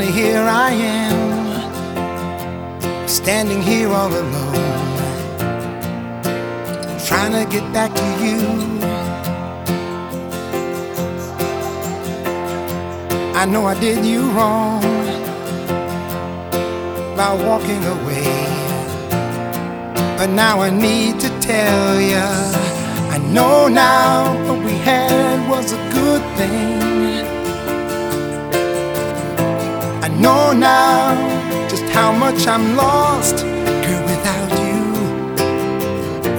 Honey, here I am, standing here all alone, trying to get back to you. I know I did you wrong by walking away, but now I need to tell ya. I know now what we had was a good thing. Know now just how much I'm lost, girl, without you,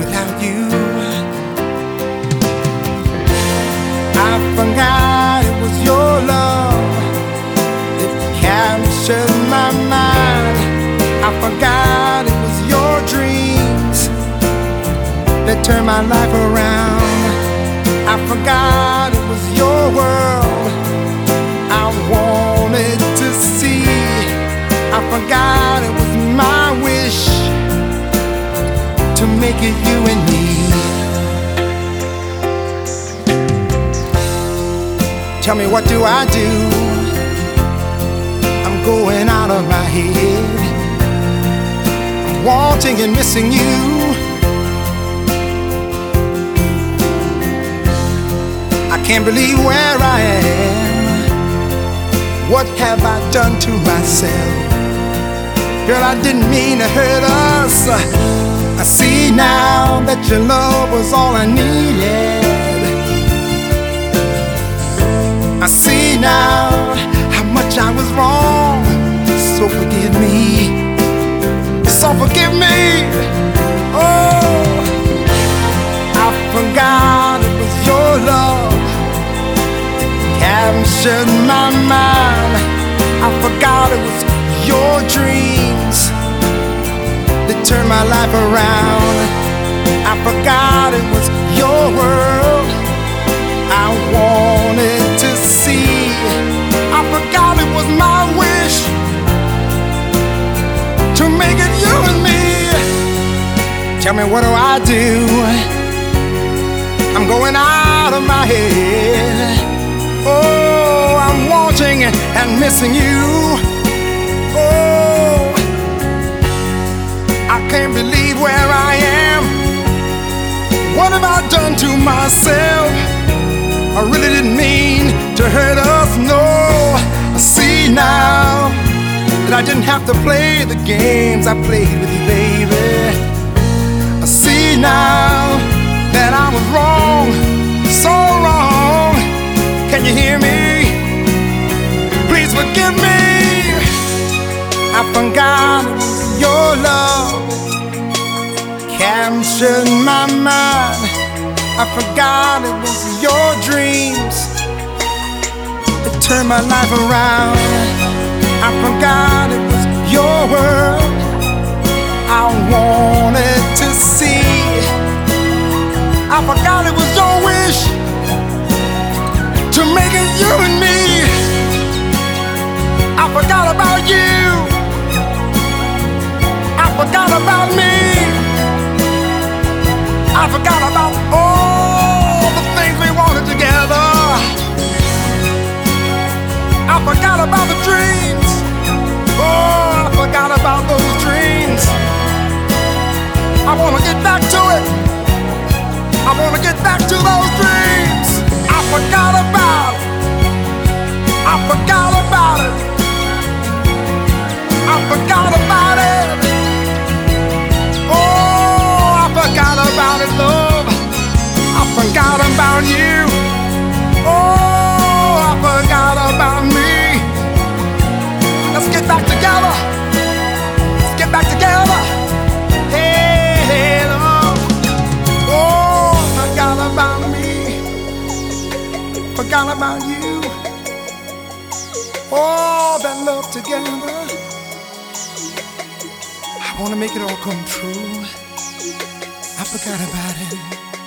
without you. I forgot it was your love that captured my mind. I forgot it was your dreams that turned my life around. I forgot it was your world Forgot it was my wish to make it you and me. Tell me what do I do? I'm going out of my head. I'm wanting and missing you. I can't believe where I am. What have I done to myself? Girl, I didn't mean to hurt us. I see now that your love was all I needed. I see now how much I was wrong. So forgive me. So forgive me. Oh, I forgot it was your love captured my your dreams that turned my life around. I forgot it was your world I wanted to see. I forgot it was my wish to make it you and me. Tell me, what do I do? I'm going out of my head. Oh, I'm wanting and missing you. Oh, I can't believe where I am. What have I done to myself? I really didn't mean to hurt us, no. I see now that I didn't have to play the games I played with you, baby. I see now that I was wrong, love captured my mind. I forgot it was your dreams that turned my life around. I forgot it was your world I wanted to see. I forgot it was back to it. I wanna get back to those dreams. I forgot I forgot about you. All that love together. I wanna make it all come true. I forgot about it.